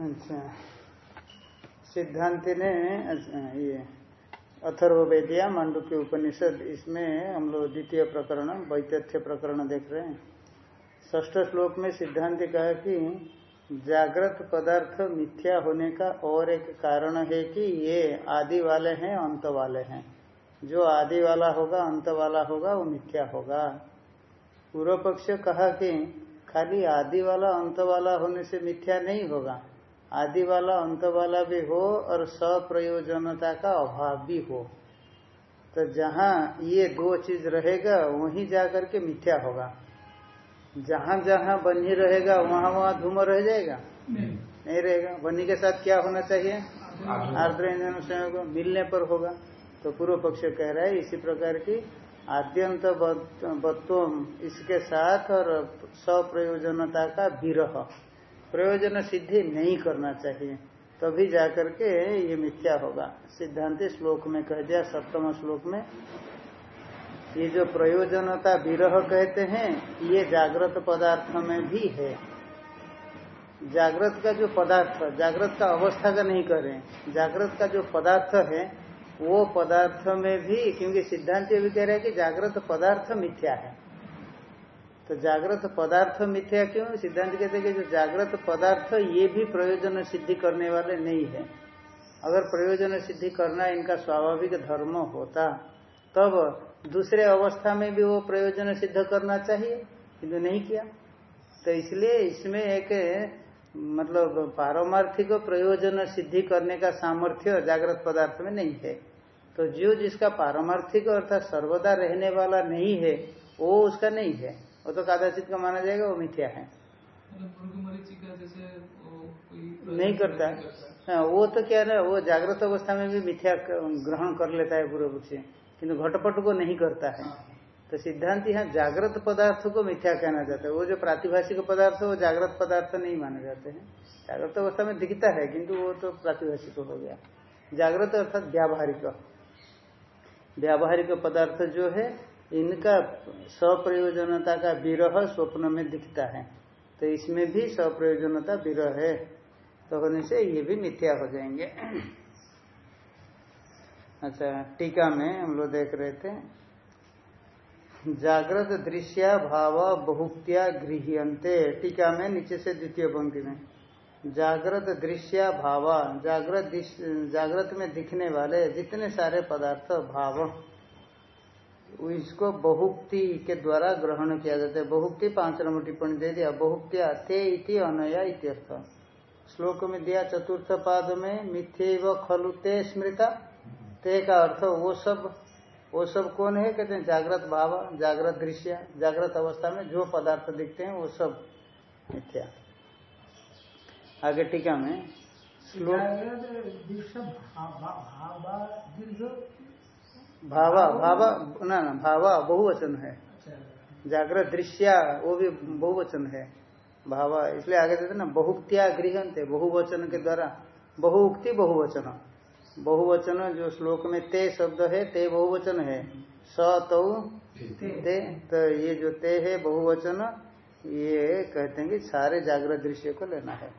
अच्छा। सिद्धांति ने अच्छा, ये अथर्वेदिया मांडू के उपनिषद इसमें हम लोग द्वितीय प्रकरण वैतथ्य प्रकरण देख रहे हैं। ष्ठ श्लोक में सिद्धांत कहा कि जागृत पदार्थ मिथ्या होने का और एक कारण है कि ये आदि वाले हैं अंत वाले हैं। जो आदि वाला होगा अंत वाला होगा वो मिथ्या होगा। पूर्व पक्ष कहा कि खाली आदि वाला अंत वाला होने से मिथ्या नहीं होगा। आदि वाला अंत वाला भी हो और सप्रयोजनता का अभाव भी हो। तो जहाँ ये दो चीज़ रहेगा वहीं जाकर के मिथ्या होगा। जहाँ जहाँ बनी रहेगा वहाँ वहाँ धूम रह जाएगा? नहीं, नहीं रहेगा। बनी के साथ क्या होना चाहिए? आर्द्र। ईंधन को मिलने पर होगा। तो पूर्व पक्ष कह रहा है इसी प्रकार की आद्यंत वत्व इसके साथ और सप्रयोजनता का विरह। प्रयोजन सिद्धि नहीं करना चाहिए, तभी जाकर के ये मिथ्या होगा। सिद्धांत श्लोक में कह दिया, सप्तम श्लोक में, ये जो प्रयोजनता विरह कहते हैं, ये जागृत पदार्थ में भी है। जागृत का जो पदार्थ, जागृत का अवस्था का नहीं कर रहे जागृत का जो पदार्थ है, वो पदार्थ में भी, क्योंकि सिद्धांत ये भी कह रहे हैं कि जागृत पदार्थ मिथ्या है। तो जागृत पदार्थ मिथ्या क्यों? सिद्धांत कहते हैं कि जो जागृत पदार्थ, ये भी प्रयोजन सिद्धि करने वाले नहीं है। अगर प्रयोजन सिद्धि करना इनका स्वाभाविक धर्म होता, तब दूसरे अवस्था में भी वो प्रयोजन सिद्ध करना चाहिए। किंतु नहीं किया। तो इसलिए इसमें एक मतलब पारमार्थिक प्रयोजन सिद्धि करने का सामर्थ्य जागृत पदार्थ में नहीं है। तो जो जिसका पारमार्थिक अर्थात सर्वदा रहने वाला नहीं है, वो उसका नहीं है। वो तो कादाचित का माना जाएगा वो मिथ्या है। नहीं करता। हाँ वो तो क्या है वो जागृत अवस्था में भी मिथ्या ग्रहण कर लेता है पूर्व पक्षी किन्तु घटपट को नहीं करता है। तो सिद्धांत यहाँ जागृत पदार्थ को मिथ्या कहना चाहता है। वो जो प्रातिभाषिक पदार्थ वो जागृत पदार्थ नहीं माने जाते हैं। जागृत अवस्था में दिखता है किंतु वो तो प्रातिभाषिक हो गया। जागृत अर्थात व्यावहारिक। व्यावहारिक पदार्थ जो है इनका सप्रयोजनता का विरह स्वप्न में दिखता है। तो इसमें भी सप्रयोजनता विरह है। तो होने से ये भी मिथ्या हो जाएँगे। अच्छा टीका में हम लोग देख रहे थे। जागृत दृश्य भाव बहुक्तिया गृहते टीका में नीचे से द्वितीय पंक्ति में। जागृत दृश्य भाव। जागृत जागृत में दिखने वाले जितने सारे पदार्थ भाव। इसको बहुक्ति के द्वारा ग्रहण किया जाता है। बहुक्ति पाँच नंबर टिप्पणी दे दिया बहुक्तिया ते इति अनया इत्यर्थ। श्लोक में दिया, चतुर्थ पाद में मिथ्य व खलु ते स्मृता। ते का अर्थ वो सब वो सब कौन है? कहते हैं जागृत भाव, जागृत दृश्य, जागृत अवस्था में जो पदार्थ दिखते हैं, वो सब मिथ्या। आगे टीका में भावा भावा ना ना भावा बहुवचन है। जागृत दृश्य वो भी बहुवचन है। भावा इसलिए आगे देते ना बहुक्तिया गृहंत बहुवचन के द्वारा। बहुक्ति बहुवचन। बहुवचन जो श्लोक में ते शब्द है ते बहुवचन है। स तो। ते तो ये जो ते है बहुवचन ये कहते हैं कि सारे जागृत दृश्य को लेना है।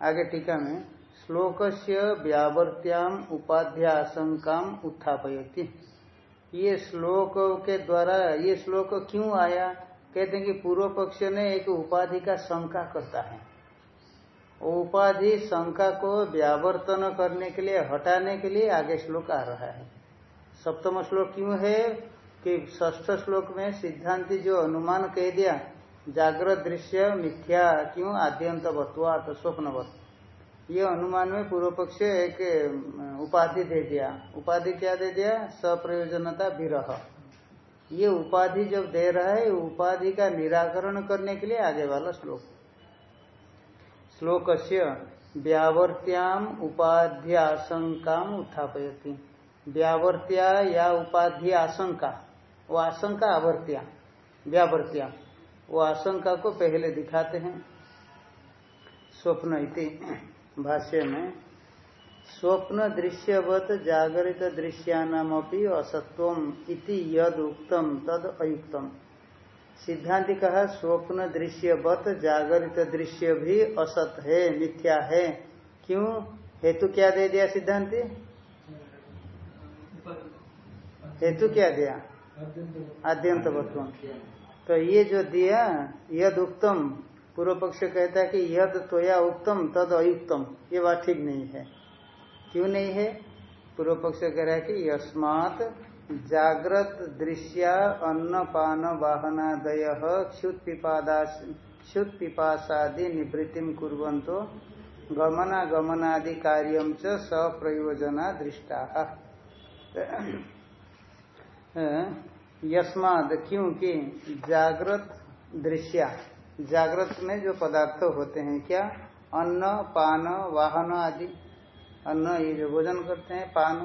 आगे टीका में श्लोक से व्यावर्त्याम उपाध्याशंका उत्थापयती। ये श्लोक के द्वारा, ये श्लोक क्यों आया? कहते हैं कि पूर्व पक्ष ने एक उपाधि का शंका करता है। उपाधि शंका को व्यावर्तन करने के लिए, हटाने के लिए आगे श्लोक आ रहा है। सप्तम श्लोक क्यों है? कि ष्ठ श्लोक में सिद्धांति जो अनुमान कह दिया जागृत दृश्य मिथ्या क्यों आद्यंत वत्वात स्वप्नवत। ये अनुमान में पूर्व पक्ष एक उपाधि दे दिया। उपाधि क्या दे दिया? सप्रयोजनता विरह। ये उपाधि जब दे रहा है उपाधि का निराकरण करने के लिए आगे वाला श्लोक। श्लोक से व्यावर्त्याम उपाध्य आशंका उत्थापयती। व्यावर्त्या या उपाधि आशंका वो आशंका आवर्त्या। व्यावर्त्या। वो आशंका को पहले दिखाते हैं। स्वप्न भाष्य में, स्वप्न दृश्यवत जागरित दृश्यानाम असत्व इति यद उक्तम, तद अयुक्तम। सिद्धांति कहा, स्वप्न दृश्यवत जागरित दृश्य भी असत है, मिथ्या है। क्यों? हेतु क्या दे दिया सिद्धांति? हेतु क्या दिया? आद्यंत तो ये जो दिया, यद उत्तम पूर्व पक्ष कहता है कि यद त्वया उत्तम तद अयुक्तम। ये बात ठीक नहीं है। क्यों नहीं है? पूर्व पक्ष कह रहा है कि यस्मात जागृत दृश्या अन्न पान वाहनादय क्षुत पिपाशादि निवृत्ति कुरंतो गमना गमनादि कार्यम च सप्रयोजना दृष्टा। यस्माद क्योंकि जागृत दृश्या जागृत में जो पदार्थ होते हैं, क्या? अन्न, पान, वाहन आदि। अन्न, ये जो भोजन करते हैं, पान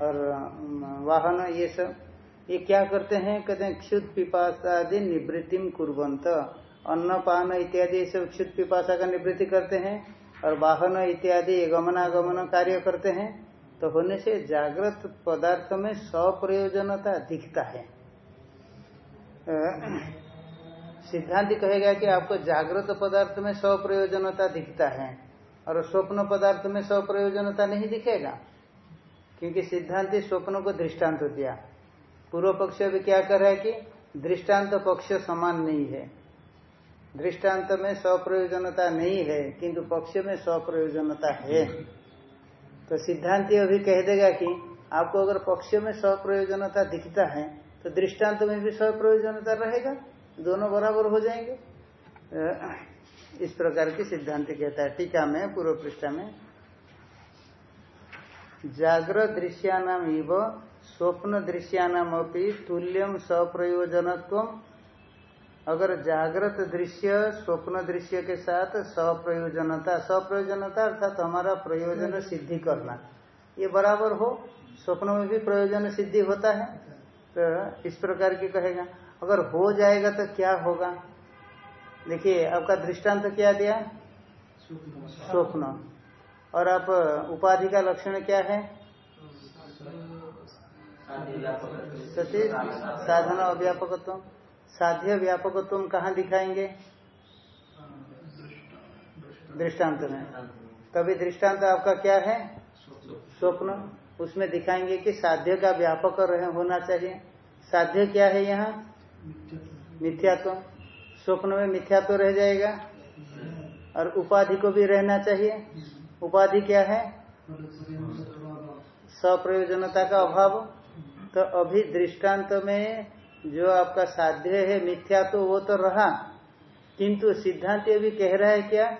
और वाहन, ये सब। ये क्या करते हैं? कहते हैं क्षुद पिपाशा आदि निवृत्तिम कुरंत अन्न, पान इत्यादि सब क्षुद पिपाशा का निवृत्ति करते हैं और वाहन इत्यादि गमनागमन कार्य करते हैं। तो होने से जागृत पदार्थ में सप्रयोजनता दिखता है। सिद्धांत कहेगा कि आपको जागृत पदार्थ में सप्रयोजनता दिखता है और स्वप्न पदार्थ में सप्रयोजनता नहीं दिखेगा। क्योंकि सिद्धांत स्वप्न को दृष्टांत दिया। पूर्व पक्ष भी क्या कर रहा है कि दृष्टांत पक्ष समान नहीं है। दृष्टांत में सप्रयोजनता नहीं है, किंतु पक्ष में सप्रयोजनता है। तो सिद्धांति अभी कह देगा कि आपको अगर पक्ष में सप्रयोजनता दिखता है तो दृष्टांत में भी सप्रयोजनता रहेगा। दोनों बराबर हो जाएँगे। इस प्रकार की सिद्धांत कहता है, टीका में, पूर्व पृष्ठा में जागृत दृश्यानाम इव, स्वप्न दृश्यानाम अपनी तुल्यम सप्रयोजनत्व अगर जागृत दृश्य, स्वप्न दृश्य के साथ सप्रयोजनता सप्रयोजनता अर्थात हमारा प्रयोजन सिद्धि करना, ये बराबर हो। स्वप्न में भी प्रयोजन सिद्धि होता है तो इस प्रकार की कहेगा। अगर हो जाएगा तो क्या होगा? देखिए, आपका दृष्टांत तो क्या दिया? स्वप्न और आप, उपाधि का लक्षण क्या है? साधन, अव्यापकत्व। साध्य व्यापक तुम कहाँ दिखाएँगे? दृष्टांत में। तभी दृष्टांत आपका क्या है? स्वप्न। उसमें दिखाएँगे कि साध्य का व्यापक होना चाहिए। साध्य क्या है यहाँ? मिथ्यात्व। स्वप्न में मिथ्यात्व रह जाएगा। और उपाधि को भी रहना चाहिए। उपाधि क्या है? सप्रयोजनता का अभाव। तो अभी दृष्टांत में जो आपका साध्य है मिथ्या तो वो तो रहा। किंतु सिद्धांत ये भी कह रहा है क्या?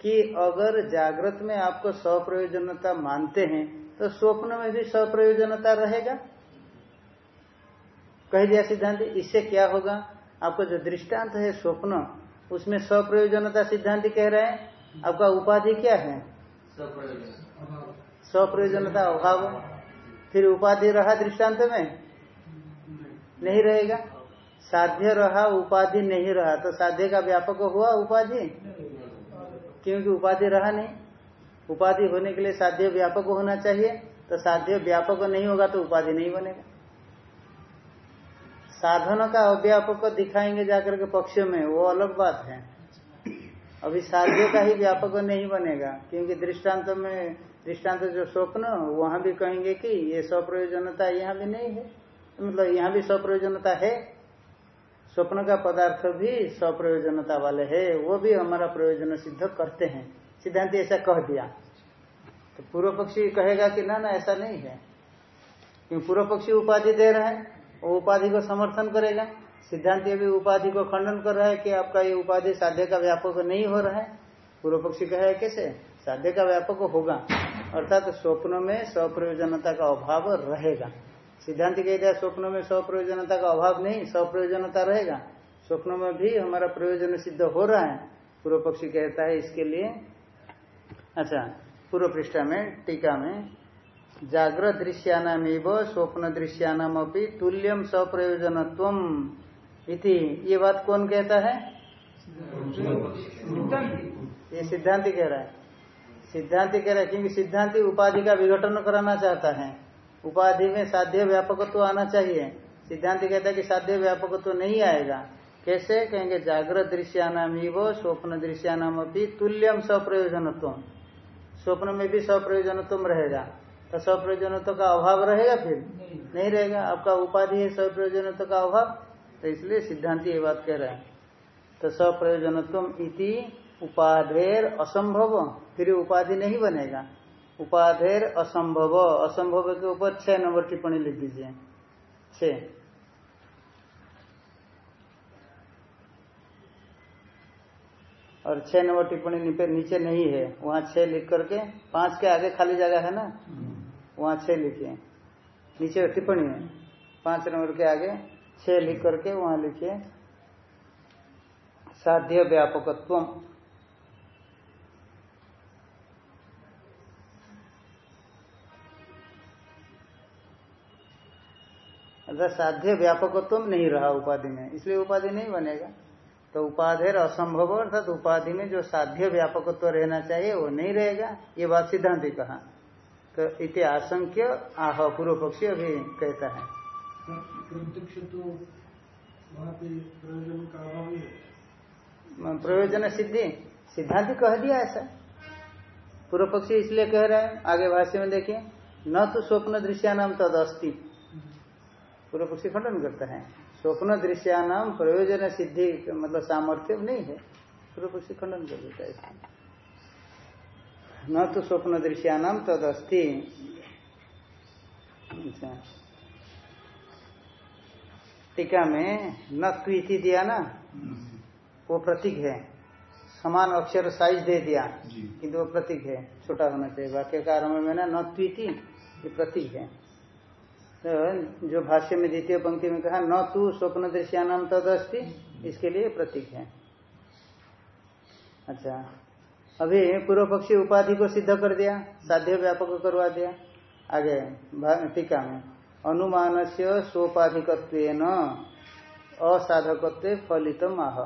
कि अगर जागृत में आपको सप्रयोजनता मानते हैं तो स्वप्न में भी सप्रयोजनता रहेगा। कह दिया सिद्धांत इससे क्या होगा? आपको जो दृष्टांत है स्वप्न उसमें सप्रयोजनता सिद्धांत कह रहे हैं। आपका उपाधि क्या है? सप्रयोजनता अभाव। फिर उपाधि रहा दृष्टांत में? नहीं रहेगा। साध्य रहा उपाधि नहीं रहा। तो साध्य का व्यापक हुआ उपाधि? क्योंकि उपाधि रहा नहीं। उपाधि होने के लिए साध्य व्यापक होना चाहिए। तो साध्य व्यापक नहीं होगा तो उपाधि नहीं बनेगा। साधन का अव्यापक दिखाएँगे जाकर के पक्ष में, वो अलग बात है। अभी साध्य का ही व्यापक नहीं बनेगा, क्योंकि दृष्टांत में, दृष्टांत जो स्वप्न, वहाँ भी कहेंगे कि ये स्वप्रयोजनता यहाँ भी नहीं है। मतलब यहाँ भी स्वप्रयोजनता है। स्वप्न का पदार्थ भी स्वप्रयोजनता वाले है, वो भी हमारा प्रयोजन सिद्ध करते हैं। सिद्धांत ऐसा कह दिया। तो पूर्व पक्षी कहेगा कि ना ना, ऐसा नहीं है। क्योंकि पूर्व पक्षी उपाधि दे रहे है। वो उपाधि को समर्थन करेगा। सिद्धांत भी उपाधि को खंडन कर रहा है कि आपका ये उपाधि साध्य का व्यापक नहीं हो रहा है। पूर्व पक्षी कहे, कैसे? साध्य का व्यापक होगा। अर्थात तो स्वप्न में स्वप्रयोजनता का अभाव रहेगा। सिद्धांत कह दिया स्वप्न में स्वप्रयोजनता का अभाव नहीं स्वप्रयोजनता रहेगा। स्वप्न में भी हमारा प्रयोजन सिद्ध हो रहा है। पूर्व पक्षी कहता है इसके लिए। अच्छा पूर्व पृष्ठ में, टीका में जागृत दृश्यानाम स्वप्न दृश्यानाम अपनी तुल्यम सप्रयोजनत्व इति। ये बात कौन कहता है? ये सिद्धांति कह रहा है। सिद्धांति कह रहा है क्योंकि सिद्धांति उपाधि का विघटन कराना चाहता है। उपाधि में साध्य व्यापक तो आना चाहिए। सिद्धांत कहता है कि साध्य व्यापक तो नहीं आएगा। कैसे? कहेंगे जागृत दृश्यानाम ही वो स्वप्न दृश्यानाम भी तुल्यम सप्रयोजनत्व स्वप्न में भी सप्रयोजनत्व रहेगा। तो सप्रयोजनत्व का अभाव रहेगा फिर? नहीं, नहीं रहेगा। आपका उपाधि है सप्रयोजनत्व का अभाव। तो इसलिए सिद्धांत ये बात कह रहे हैं। तो सप्रयोजनत्व इति उपाधेर असंभव। फिर उपाधि नहीं बनेगा। उपाधेर असंभव। असंभव के ऊपर छह नंबर टिप्पणी लिख दीजिए। छ और छह नंबर टिप्पणी नीचे नहीं है। वहाँ छह लिख करके पाँच के आगे खाली जगह है ना? वहाँ छह लिखिए। नीचे टिप्पणी है पाँच नंबर के आगे छह लिख करके वहाँ लिखिए, साध्य व्यापकत्व अर्थात साध्य व्यापकत्व नहीं रहा उपाधि में, इसलिए उपाधि नहीं बनेगा। तो उपाधि असंभव अर्थात उपाधि में जो साध्य व्यापकत्व रहना चाहिए, वो नहीं रहेगा। ये बात सिद्धांत ही कहा। तो इति आशंक्य आह पूर्व पक्षी अभी कहता है। प्रयोजन सिद्धि सिद्धांत कह दिया ऐसा। पूर्व पक्षी इसलिए कह रहा है आगे भाष्य में देखिए न तो स्वप्न दृश्यानाम तद अस्थि पूर्व पक्षी खंडन करता है स्वप्न दृश्यानाम प्रयोजन सिद्धि मतलब सामर्थ्य नहीं है। पूर्व पक्षी खंडन कर देता है न तो स्वप्न दृश्यानाम तद अच्छा। टीका में न क्वीति दिया ना? वो प्रतीक है। समान अक्षर साइज़ दे दिया। किंतु वो प्रतीक है। छोटा होना चाहिए। वाक्य का आरंभ में ना न त्वीति ये प्रतीक है। तो जो भाष्य में द्वितीय पंक्ति में कहा न तू स्वप्न दृश्यानाम तद अस्थि इसके लिए प्रतीक है। अच्छा। अभी पूर्व पक्षी उपाधि को सिद्ध कर दिया, साध्य व्यापक करवा दिया। आगे टीका में अनुमान से सोपाधिकत्व असाधकत्व फलित आह।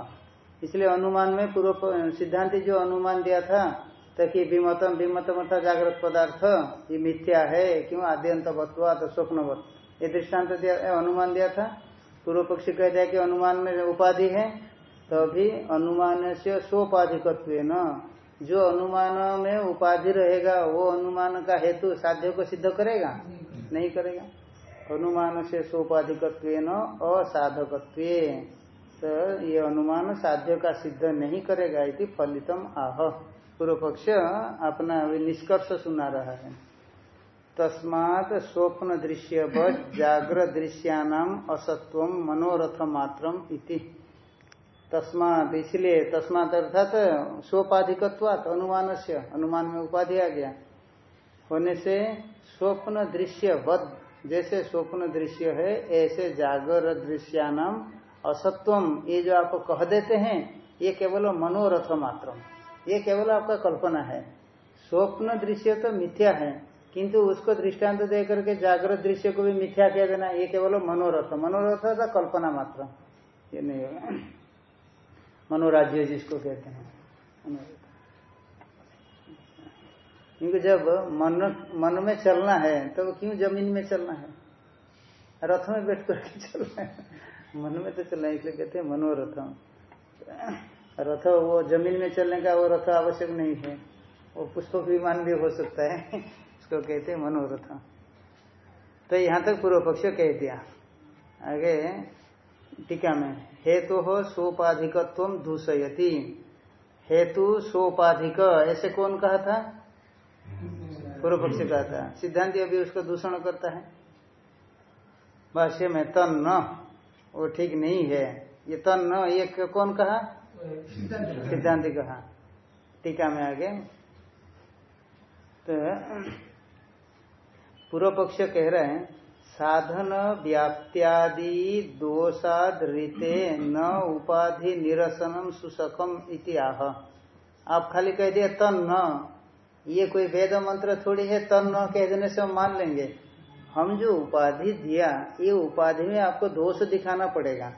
इसलिए अनुमान में पूर्व सिद्धांति जो अनुमान दिया था, ताकि विमतम विमतम अर्थात जागृत पदार्थ, ये मिथ्या है, क्यों आद्यंत बत्वा तो स्वप्नवत। ये दृष्टांत दिया अनुमान दिया था। पूर्व पक्षी कह दिया कि अनुमान में उपाधि है तो अभी अनुमान से सोपाधिकत्व जो अनुमान में उपाधि रहेगा, वो अनुमान का हेतु साध्य को सिद्ध करेगा? नहीं करेगा। अनुमान से सोपाधिकत्व असाधकत्व। तो ये अनुमान साध्य का सिद्ध नहीं करेगा इति फलितम आह। पूर्व पक्ष अपना निष्कर्ष सुना रहा है। तस्मात स्वप्न दृश्य जागृत दृश्यानाम असत्व मनोरथ मात्रम इति। तस्मात, इसलिए तस्मात अर्थात सोपाधिकत्वात अनुमान से अनुमान में उपाधि आ गया। होने से स्वप्न दृश्य बद जैसे स्वप्न दृश्य है, ऐसे जागर दृश्यानाम असत्वम। ये जो आप कह देते हैं, ये केवल मनोरथ मात्र ये केवल आपका कल्पना है। स्वप्न दृश्य तो मिथ्या है, किंतु उसको दृष्टांत दे करके जागृत दृश्य को भी मिथ्या कह देना, ये केवल मनोरथ। मनोरथ था कल्पना मात्र ये नहीं होगा। मनोराज्य जिसको कहते हैं। क्योंकि जब मन मन में चलना है तो क्यों ज़मीन में चलना है? रथ में बैठ करके चलना है। मन में तो चलना इसलिए कहते हैं मनोरथम रथ, वो ज़मीन में चलने का वो रथ आवश्यक नहीं है। वो पुष्पक विमान भी हो सकता है उसको कहते हैं मनोरथ। तो यहाँ तक पूर्व पक्ष कह दिया। आगे टीका में। हेतु हो सोपाधिकत्व दूषयती। हेतु सोपाधिक, ऐसे कौन कहा था? पूर्व पक्ष कहा था। सिद्धांत अभी उसको दूषण करता है। भाष्य में तन न वो ठीक नहीं है। ये तन न ये कौन कहा? सिद्धांत कहा। टीका में आगे। तो पूर्व पक्ष कह रहे हैं साधन व्याप्त्यादि दोषाद रीते न उपाधि निरसनम सुसकम इति आह। आप खाली कह दिए तन न। ये कोई वेद मंत्र थोड़ी है, तन न कह देने से हम मान लेंगे। हम जो उपाधि दिया, ये उपाधि में आपको दोष दिखाना पड़ेगा।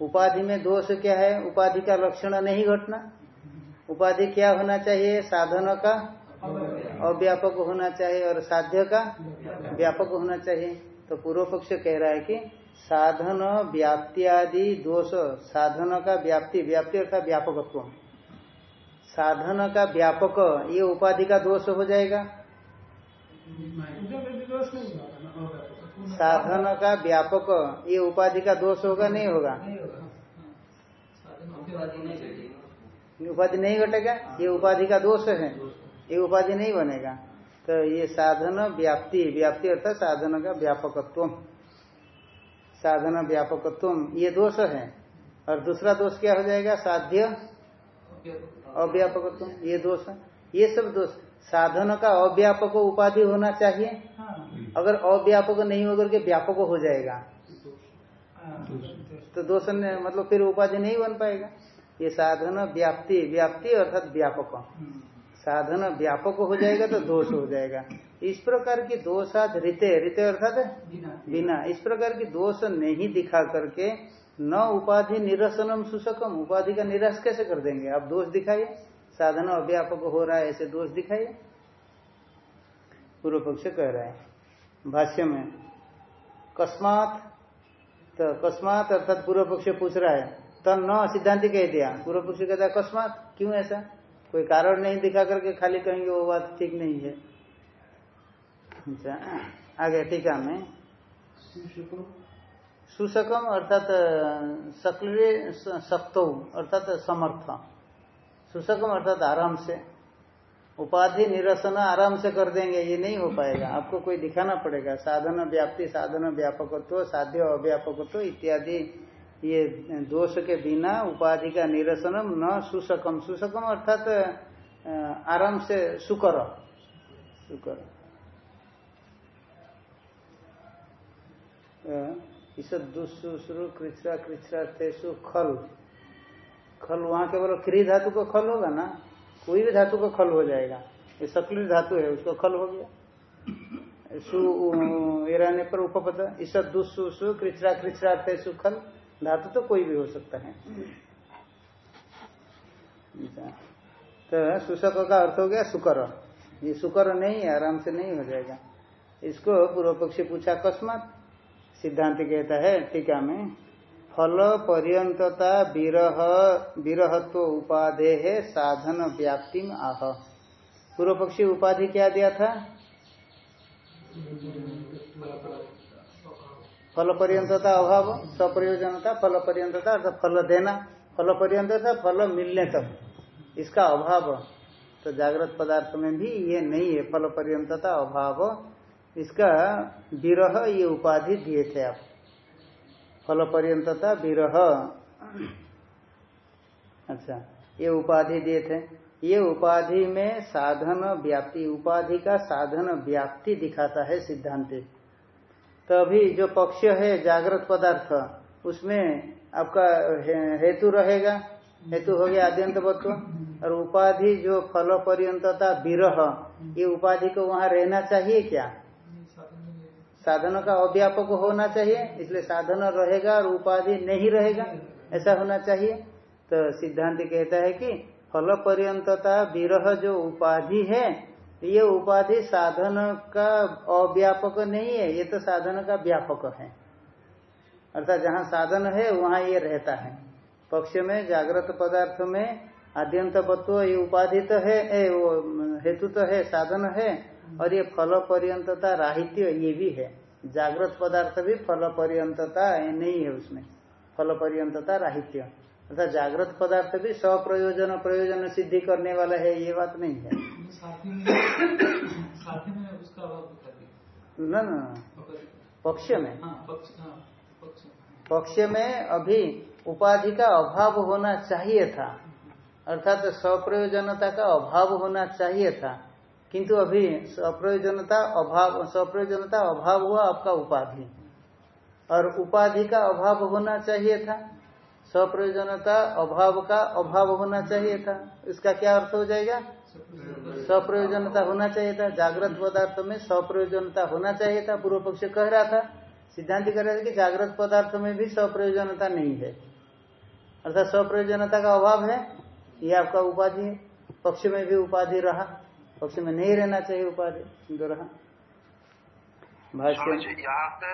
उपाधि में दोष क्या है? उपाधि का लक्षण नहीं घटना। उपाधि क्या होना चाहिए? साधन का। अव्यापक होना चाहिए और साध्य का। व्यापक होना चाहिए। तो पूर्व पक्ष कह रहा है कि साधन व्याप्ति आदि दोष, साधन का व्याप्ति व्याप्ति अर्थात व्यापकत्व। साधन का व्यापक, ये उपाधि का दोष हो जाएगा। साधन का व्यापक, ये उपाधि का दोष होगा, नहीं होगा? उपाधि नहीं घटेगा? ये उपाधि का दोष है। ये उपाधि नहीं बनेगा। तो ये साधन व्याप्ति व्याप्ति अर्थात साधन का व्यापकत्व। साधन व्यापकत्व, ये दोष है। और दूसरा दोष क्या हो जाएगा? साध्य अव्यापकत्व, ये दोष ये सब दोष, साधन का अव्यापक उपाधि होना चाहिए। अगर अव्यापक नहीं होकर के व्यापक हो जाएगा। तो दोष मतलब फिर उपाधि नहीं बन पाएगा। ये साधन व्याप्ति व्याप्ति अर्थात व्यापक। साधन व्यापक हो जाएगा तो दोष हो जाएगा। इस प्रकार की दोषाद रिते रिते अर्थात बिना। इस प्रकार की दोष नहीं दिखा करके न उपाधि निरसनम सुसकम। उपाधि का निराश कैसे कर देंगे? आप दोष दिखाइए। साधन अव्यापक हो रहा है ऐसे दोष दिखाइए। पूर्व पक्ष कह रहा है भाष्य में कस्मात तो कस्मात अर्थात पूर्व पक्ष पूछ रहा है तो न सिद्धांत कह दिया। पूर्व पक्ष कहता है कस्मात क्यों ऐसा? कोई कारण नहीं दिखा करके खाली कहेंगे वो बात ठीक नहीं है। अच्छा आगे टीका में। सुशकम। अर्थात सक्रिय सप्तो अर्थात समर्थ। सुशकम अर्थात आराम से। उपाधि निरसन आराम से कर देंगे ये नहीं हो पाएगा। आपको कोई दिखाना पड़ेगा। साधन व्याप्ति साधन व्यापकत्व साध्य अव्यापकत्व इत्यादि। ये दोष के बिना उपाधि का निरसनम न सुसकम। सुसकम अर्थात आराम से सुकर। सुकर। इस दुष्सुश्रु कृष्णा कृष्णा तेसु खल। खल वहाँ केवल क्री धातु को खल होगा ना? कोई भी धातु को खल हो जाएगा। ये सक्रिय धातु है, उसको खल हो गया। सु रहने पर उपपद। इस दुष्सुसु कृष्णा कृष्णा तेसु खल। धातु तो कोई भी हो सकता है। तो सुशक का अर्थ हो गया सुकर ये सुकर नहीं है आराम से नहीं हो जाएगा। इसको पूर्व पक्षी पूछा अकस्मात सिद्धांत कहता है, टीका में, फल पर्यंतता विरह, विरहत्व उपाधे है साधन व्याप्ति आह। पूर्व पक्षी उपाधि क्या दिया था? फल पर्यंतता अभाव, सप्रयोजनता फल पर्यंतता अर्थात फल देना फल पर्यंतता फल मिलने तक। इसका अभाव तो जागृत पदार्थ में भी ये नहीं है फल पर्यंतता अभाव। इसका विरह ये उपाधि दिए थे आप। फल पर्यंतता विरह। अच्छा ये उपाधि दिए थे। ये उपाधि में साधन व्याप्ति, उपाधि का साधन व्याप्ति दिखाता है सिद्धांति। तो अभी जो पक्ष है, जागृत पदार्थ, उसमें आपका हेतु रहेगा। हेतु हो गया आद्यंत वत्व और उपाधि जो फल पर्यंतता विरह, ये उपाधि को वहाँ रहना चाहिए क्या? साधनों का अव्यापक होना चाहिए, इसलिए साधन रहेगा और उपाधि नहीं रहेगा, ऐसा होना चाहिए। तो सिद्धांत कहता है कि फल पर्यंतता विरह जो उपाधि है ये उपाधि साधन का अव्यापक नहीं है ये तो साधन का व्यापक है। अर्थात जहाँ साधन है वहाँ ये रहता है। पक्ष में जागृत पदार्थ में आद्यंत तत्व ये उपाधि तो है ए, वो हेतु तो है साधन है और ये फल पर्यंतता राहित्य ये भी है। जागृत पदार्थ भी फल पर्यंतता नहीं है उसमें। फल पर्यंतता राहित्य। अर्थात जागृत पदार्थ भी सप्रयोजन प्रयोजन सिद्धि करने वाला है ये बात नहीं है। न न पक्ष। में? हाँ, हाँ, पक्ष में। अभी उपाधि का अभाव होना चाहिए था। अर्थात तो सप्रयोजनता का अभाव होना चाहिए था। किंतु अभी सप्रयोजनता अभाव सप्रयोजनता अभाव हुआ आपका उपाधि। और उपाधि का अभाव होना चाहिए था। सप्रयोजनता अभाव का अभाव होना चाहिए था। इसका क्या अर्थ हो जाएगा? सप्रयोजनता होना चाहिए था जागृत पदार्थ में सप्रयोजनता होना चाहिए था पूर्व पक्ष कह रहा था सिद्धांत कह रहे थे कि जागृत पदार्थ में भी सप्रयोजनता नहीं है। अर्थात सप्रयोजनता का अभाव है ये आपका उपाधि है। पक्ष में भी उपाधि रहा पक्ष में नहीं रहना चाहिए उपाधि जो रहा। भाष्य। यहाँ पे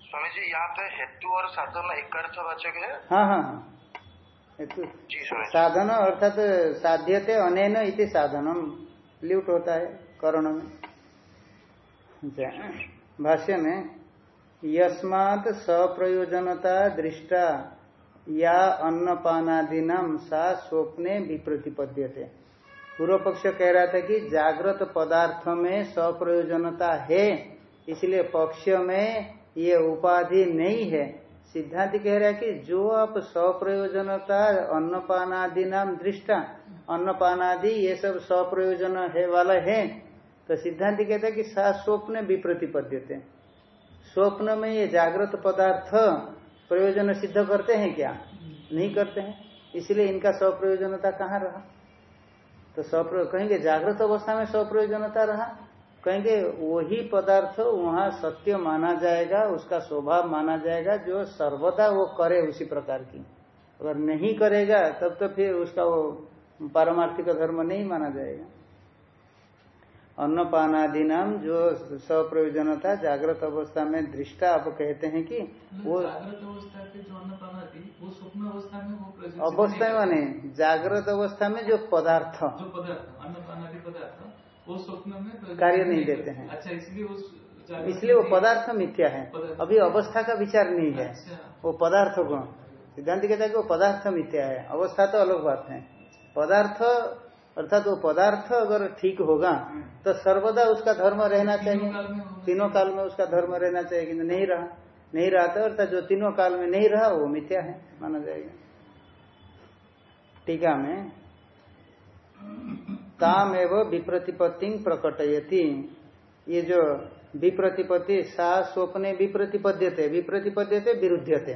स्वामी जी यहाँ पे हेतु और साधन एक अर्थ अर्थवाचक है? हाँ हाँ हाँ। साधन अर्थात साध्यते अनेन इति साधनम। ल्यूट होता है करण में। अच्छा, भाष्य में यस्मात् सप्रयोजनता दृष्टा या अन्नपानादीनाम सा स्वप्ने विप्रतिपद्यते। पूर्व पक्ष कह रहा था कि जागृत पदार्थ में सप्रयोजनता है इसलिए पक्ष में ये उपाधि नहीं है। सिद्धांत कह रहा है कि जो आप सप्रयोजनता अन्नपानादि नाम दृष्टा, अन्नपानादि ये सब सप्रयोजन है वाला है तो सिद्धांत कहता है कि सा स्वप्न विप्रतिपद्यते स्वप्न में ये जागृत पदार्थ प्रयोजन सिद्ध करते हैं क्या? नहीं करते हैं। इसलिए इनका स्वप्रयोजनता कहाँ रहा? तो स्वप्र कहेंगे जागृत अवस्था में स्वप्रयोजनता रहा। कहेंगे वही पदार्थ वहाँ सत्य माना जाएगा उसका स्वभाव माना जाएगा जो सर्वदा वो करे उसी प्रकार की। अगर नहीं करेगा तब तो फिर उसका वो पारमार्थिक धर्म नहीं माना जाएगा। अन्नपानादि नाम जो सप्रयोजनता जागृत अवस्था में दृष्टा आप कहते हैं कि वो जागृत अवस्था के जो अन्नपान आदि वो स्वप्न अवस्था में वो अवस्था नहीं माने जागृत अवस्था में जो पदार्थ। जो पदार्थ वो स्वप्न में कार्य नहीं देते हैं। अच्छा इसलिए उस इसलिए वो पदार्थ मिथ्या है। अभी अवस्था का विचार नहीं है। अच्छा। वो पदार्थ गुण सिद्धांत कहता है कि वो पदार्थ मिथ्या है। अवस्था तो अलग बात है। पदार्थ अर्थात वो पदार्थ अगर ठीक होगा तो सर्वदा उसका धर्म रहना चाहिए। तीनों काल में उसका धर्म रहना चाहिए किंतु नहीं रहा। नहीं रहा तो अर्थात जो तीनों काल में नहीं रहा वो मिथ्या है। माना जाएगा। टीका में ताम एवं विप्रतिपत्ति प्रकटयति। ये जो विप्रतिपत्ति, सा स्वप्ने विप्रतिपद्यते विप्रतिपद्यते विरुद्धते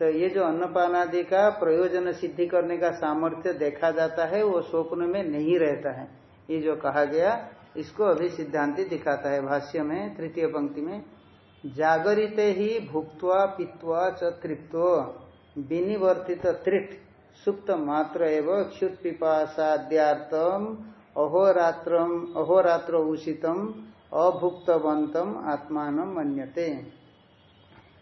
तो ये जो अन्नपानादि का प्रयोजन सिद्धि करने का सामर्थ्य देखा जाता है, वो स्वप्न में नहीं रहता है। ये जो कहा गया, इसको अभी सिद्धांति दिखाता है भाष्य में, तृतीय पंक्ति में। जागरित ही भुक्त्वा पीत्वा च तृप्तो, विनिवर्तित त्रिट सुप्त मात्र एवं क्षुत पिपासाद्यार्थम अहोरात्रम अहोरात्र उषितम अभुक्तवंतम आत्मान मन्यते।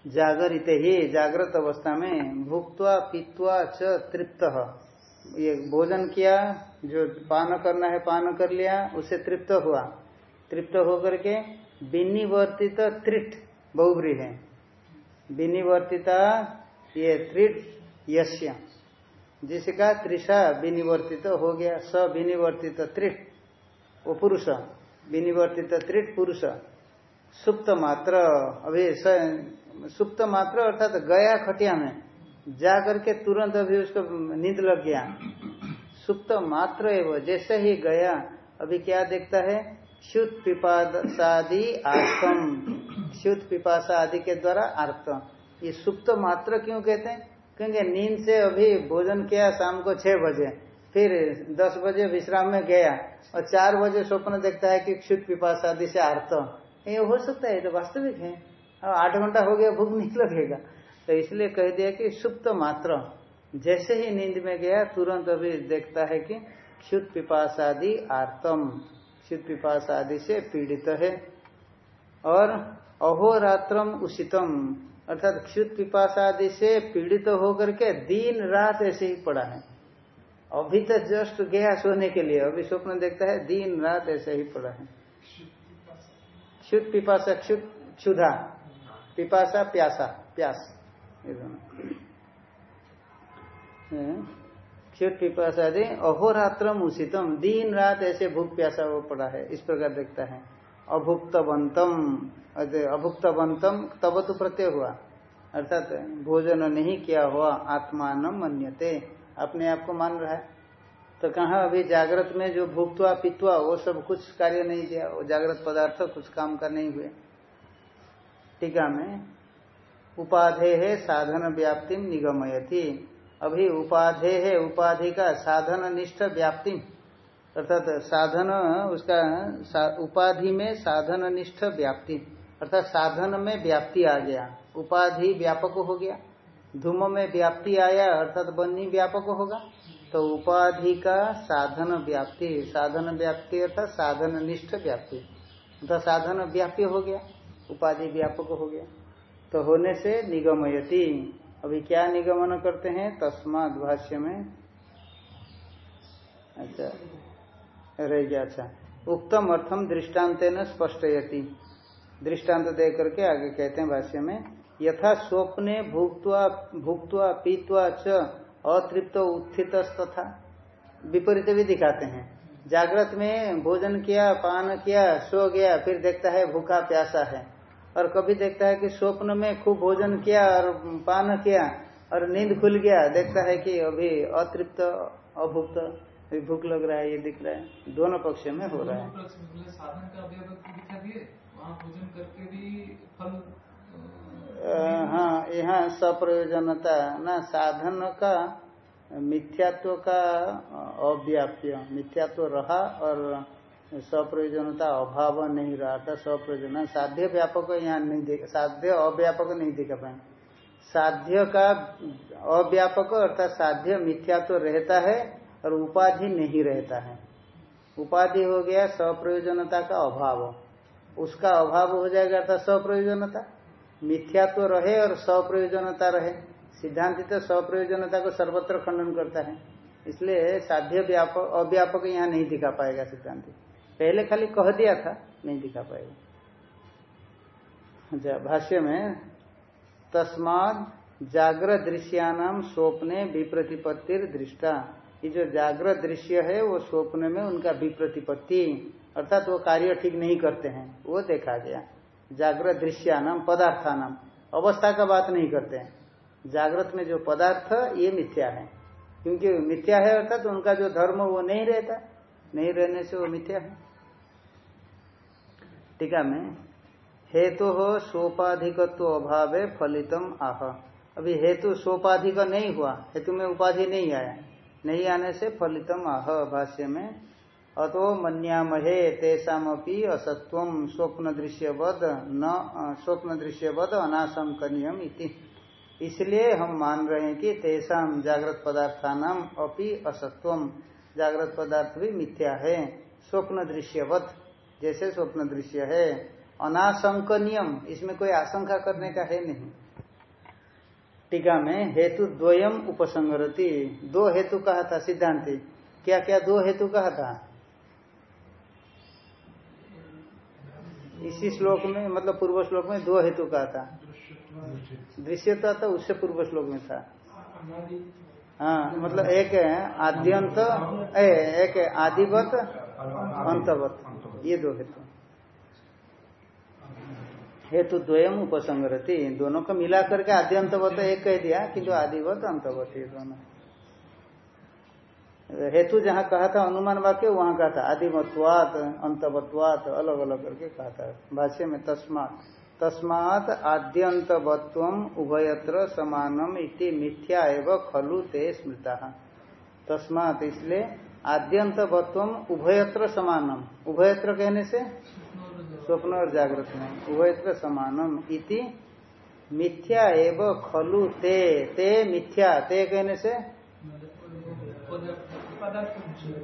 जागरित ही, जागृत अवस्था में भुक्त्वा, पीत्वा च तृप्त। ये भोजन किया, जो पान करना है, पान कर लिया, उसे तृप्त हुआ। तृप्त होकर के विनिवर्तित त्रिट बहुब्री है। विनिवर्तिता ये त्रिट यश्य। जिसका त्रिषा विनिवर्तित हो गया स विनिवर्तित त्रिट, वो पुरुष, विनिवर्तित त्रिट पुरुष, सुप्त मात्र, अभी सुप्त मात्र अर्थात तो गया खटिया में जा करके तुरंत अभी उसको नींद लग गया। सुप्त मात्र एवं जैसे ही गया, अभी क्या देखता है? शुद्ध पिपासादि आर्तम शुद्ध पिपाशा आदि के द्वारा आर्त। ये सुप्त मात्र क्यों कहते हैं? क्योंकि नींद से अभी भोजन किया, शाम को छह बजे, फिर दस बजे विश्राम में गया और चार बजे स्वप्न देखता है कि क्षुत पिपासा आदि से आर्त। ये हो सकता है तो वास्तविक है। अब आठ घंटा हो गया, भूख नहीं लगेगा। तो इसलिए कह दिया कि सुप्त मात्र। जैसे ही नींद में गया, तुरंत अभी देखता है कि क्षुत पिपासादि आर्तम। क्षुत पिपासादि से पीड़ित है। और अहोरात्रम उषितम। अर्थात क्षुत पिपासादि से पीड़ित तो होकर के दिन रात ऐसे ही पड़ा है। अभी तक जस्ट गया सोने के लिए, अभी स्वप्न देखता है, दिन रात ऐसे ही पड़ा है। क्षुत पिपाशा क्षुत क्षुधा, पिपासा, प्यासा, प्यास क्षुत पिपासा दे अहोरात्रम उषितम दिन रात ऐसे भूख प्यासा वो पड़ा है, इस प्रकार देखता है। अभुक्तवंतम अभुक्तवंतम तब तो प्रत्यय हुआ। अर्थात भोजन नहीं किया हुआ आत्मान मन्यते अपने आप को मान रहा है। तो कहा अभी जागृत में जो भूखत्वा पित्वा वो सब कुछ कार्य नहीं किया वो जागृत पदार्थ कुछ काम का नहीं हुए। टीका में उपाधे है साधन व्याप्ति निगमयती। अभी उपाधे है उपाधि का साधन निष्ठ व्याप्ति। अर्थात साधन उसका सा, उपाधि में साधन निष्ठ व्याप्ति। अर्थात साधन में व्याप्ति आ गया, उपाधि व्यापक हो गया, धूम में व्याप्ति आया, अर्थात बन्नी व्यापक होगा तो उपाधि का साधन व्याप्ति साधन व्याप्ति अर्थात साधन निष्ठ व्याप्ति, अर्थात साधन व्याप्य हो गया, उपाधि व्यापक हो गया तो होने से निगमयति। अभी क्या निगमन करते हैं? तस्माद भाष्य में। अच्छा रह गया अच्छा। उक्तम अर्थम दृष्टांत न स्पष्टयति। दृष्टांत दे करके आगे कहते हैं भाष्य में, यथा स्वप्ने भुक्त्वा भुक्त्वा, पीत्वा च अतृप्त उत्थित तथा विपरीत भी दिखाते हैं। जागृत में भोजन किया, पान किया, सो गया, फिर देखता है भूखा प्यासा है। और कभी देखता है कि स्वप्न में खूब भोजन किया और पान किया और नींद खुल गया, देखता है कि अभी अतृप्त, अभुक्त, अभी भूख लग रहा है, ये दिख रहा है। दोनों पक्ष में हो रहा है। भोजन करके भी फल हाँ यहाँ सप्रयोजनता, ना साधन का, मिथ्यात्व का अव्याप्य, मिथ्यात्व रहा और सप्रयोजनता अभाव नहीं रहा था सप्रयोजन साध्य व्यापक यहाँ नहीं देख, साध्य अव्यापक नहीं दिखा पाए। साध्य का अव्यापक अर्थात साध्य मिथ्यात्व रहता है और उपाधि नहीं रहता है। उपाधि हो गया सप्रयोजनता का अभाव। उसका अभाव हो जाएगा अर्थात सप्रयोजनता। मिथ्यात्व रहे और सप्रयोजनता रहे। सिद्धांत तो सप्रयोजनता को सर्वत्र खंडन करता है। इसलिए साध्य व्यापक अव्यापक यहाँ नहीं दिखा पाएगा सिद्धांत। पहले खाली कह दिया था, नहीं दिखा पाएगा। अच्छा भाष्य में, तस्माद जागृत दृश्यानाम स्वप्ने विप्रतिपत्तिर दृष्टा। ये जो जागृत दृश्य है, वो स्वप्न में उनका विप्रतिपत्ति। अर्थात वो कार्य ठीक नहीं करते हैं। वो देखा गया। जागृत दृश्यानाम, पदार्थानाम। अवस्था का बात नहीं करते हैं। जागृत में जो पदार्थ, ये मिथ्या है। क्योंकि मिथ्या है अर्थात तो उनका जो धर्म, वो नहीं रहता। नहीं रहने से वो मिथ्या है। टीका में, हेतु हो सोपाधिकत्व अभाव फलितम आह। अभी हेतु सोपाधिक नहीं हुआ। हेतु में उपाधि नहीं आया। नहीं आने से फलितम आह भाष्य में अतो मन्यामहे तेषापि असत्व स्वप्न दृश्यवद न स्वप्न दृश्यवद अनाशंकनीयम इति। इसलिए हम मान रहे हैं कि तेषाम जागृत पदार्थानाम अपि असत्वम जागृत पदार्थ भी मिथ्या है। स्वप्न दृश्यवत जैसे स्वप्न दृश्य है अनाशंकनियम इसमें कोई आशंका करने का है नहीं। टीका में हेतु द्वयम उपसंगरति दो हेतु कहा था सिद्धांति। क्या क्या दो हेतु कहा था? इसी श्लोक में मतलब पूर्व श्लोक में दो हेतु कहा था। दृश्यता तो उससे पूर्व श्लोक में था। हाँ मतलब एक है आद्यंत एक है आदिवत, अंतवत। ये दो हेतु। हेतु द्वयम उपसंगरति दोनों को मिला करके आद्यंतवत एक कह दिया, किंतु आदिवत, अंतवत, ये दोनों। हेतु जहाँ कहा था, अनुमान वाक्य, वहाँ कहा था, आदिमत्वात, अंतवत्वात अलग अलग करके कहा था। भाष्य में तस्मात। तस्मात आद्यंतवत्व उभयत्र समानम इति मिथ्या एवं खलु ते स्मृता। तस्मात इसलिए आद्यंतवत्व उभयत्र समानम। उभयत्र कहने से? स्वप्न और जागृत में। उभयत्र समानम इति मिथ्या एवं खलु ते। ते मिथ्या। ते कहने से?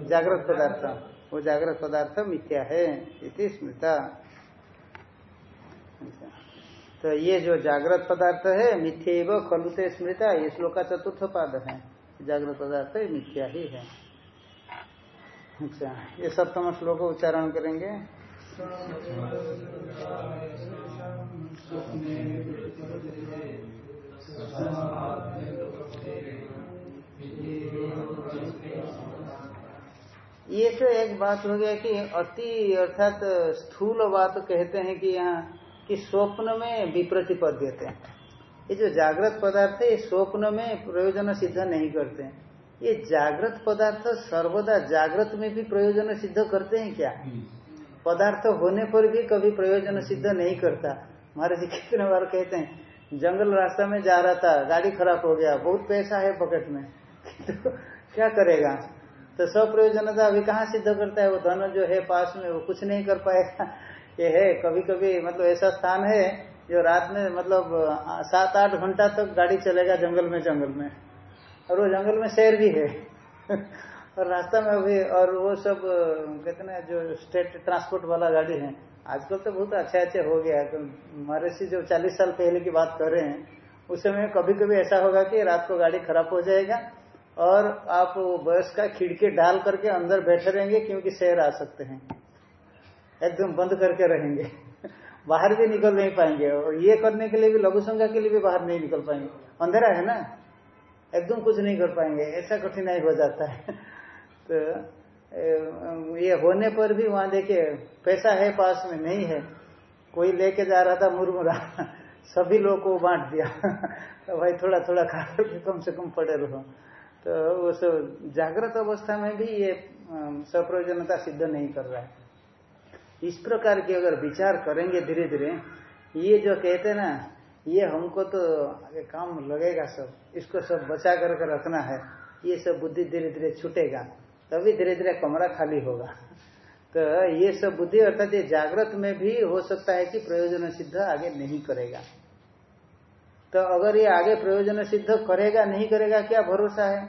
जागृत पदार्थ। वो जागृत पदार्थ मिथ्या है इति स्मृता। तो ये जो जागृत पदार्थ है मिथ्य व खलुते स्मृता ये श्लोक का चतुर्थ पाद है। जागृत पदार्थ मिथ्या ही है। अच्छा ये सप्तम श्लोक उच्चारण करेंगे। ये तो एक बात हो गया कि अति अर्थात स्थूल बात कहते हैं कि यहाँ कि स्वप्न में विप्रतिपद्यते ये जो जागृत पदार्थ है ये स्वप्न में प्रयोजन सिद्ध नहीं करते। हैं ये जागृत पदार्थ सर्वदा जागृत में भी प्रयोजन सिद्ध करते हैं क्या? पदार्थ होने पर भी कभी प्रयोजन सिद्ध नहीं करता। महाराज जी कितने बार कहते हैं जंगल रास्ता में जा रहा था गाड़ी खराब हो गया बहुत पैसा है पॉकेट में। तो क्या करेगा? तो सब प्रयोजनता अभी कहाँ सिद्ध करता है? वो धन जो है पास में, वो कुछ नहीं कर पाएगा। ये है कभी कभी मतलब ऐसा स्थान है जो रात में मतलब सात आठ घंटा तक तो गाड़ी चलेगा जंगल में जंगल में। और वो जंगल में शेर भी है। और रास्ता में अभी और वो सब, कहते ना, जो स्टेट ट्रांसपोर्ट वाला गाड़ी है। आजकल तो बहुत अच्छा अच्छा हो गया है। तो हमारे से जो चालीस साल पहले की बात कर रहे हैं, उस समय कभी कभी ऐसा होगा कि रात को गाड़ी खराब हो जाएगा और आप बस का खिड़की डाल करके अंदर बैठे रहेंगे क्योंकि शहर आ सकते हैं। एकदम बंद करके रहेंगे। बाहर भी निकल नहीं पाएँगे और ये करने के लिए भी, लघु संख्या के लिए भी बाहर नहीं निकल पाएँगे। अंधेरा है ना? एकदम कुछ नहीं कर पाएँगे। ऐसा कठिनाई हो जाता है। तो ये होने पर भी वहाँ देखिए, पैसा है पास में, नहीं है। कोई लेके जा रहा था, मुरमुरा। सभी लोग को बांट दिया। तो भाई थोड़ा थोड़ा खा करके कम से कम पड़े रहो। तो वो सब जागृत अवस्था में भी ये सप्रयोजनता सिद्ध नहीं कर रहा है। इस प्रकार के अगर विचार करेंगे धीरे धीरे ये जो कहते हैं ना, ये हमको तो आगे काम लगेगा सब, इसको सब बचा करके रखना है, ये सब बुद्धि धीरे धीरे छूटेगा, तभी धीरे धीरे कमरा खाली होगा। तो ये सब बुद्धि अर्थात ये जागृत में भी हो सकता है कि प्रयोजन सिद्ध आगे नहीं करेगा। तो अगर ये आगे प्रयोजन सिद्ध करेगा, नहीं करेगा, क्या भरोसा है?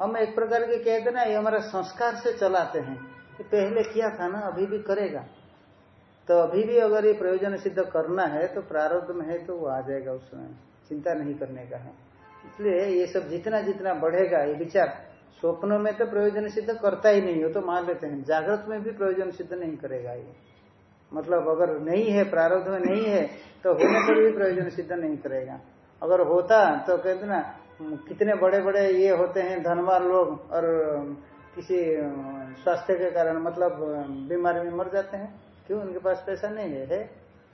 हम एक प्रकार के कहते ना, ये हमारा संस्कार से चलाते हैं कि पहले किया था ना, अभी भी करेगा। तो अभी भी अगर ये प्रयोजन सिद्ध करना है तो प्रारब्ध में है तो वो आ जाएगा उसमें चिंता नहीं करने का है। इसलिए ये सब जितना जितना बढ़ेगा, ये विचार, स्वप्नों में तो प्रयोजन सिद्ध करता ही नहीं हो तो मान लेते हैं। जागृत में भी प्रयोजन सिद्ध नहीं करेगा ये। मतलब अगर नहीं है प्रारब्ध में नहीं है तो होने पर भी प्रयोजन सिद्ध नहीं करेगा। अगर होता तो कहते ना कितने बड़े बड़े ये होते हैं धनवान लोग और किसी स्वास्थ्य के कारण मतलब बीमारी में मर जाते हैं। क्यों? उनके पास पैसा नहीं है, है?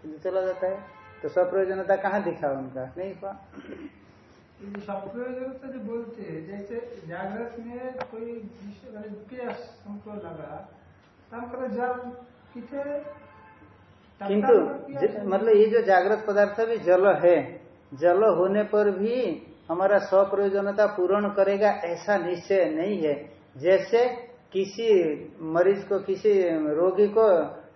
किंतु चला जाता है। तो स्वप्रयोजनता कहाँ दिखा उनका? नहीं हुआ। ये सप्रयोजनता जो बोलते हैं जैसे जागृत में कोई हमको लगा तो कितने किंतु मतलब ये जो जागृत पदार्थ भी जल है जल होने पर भी हमारा स्वप्रयोजनता पूर्ण करेगा ऐसा निश्चय नहीं है। जैसे किसी मरीज़ को किसी रोगी को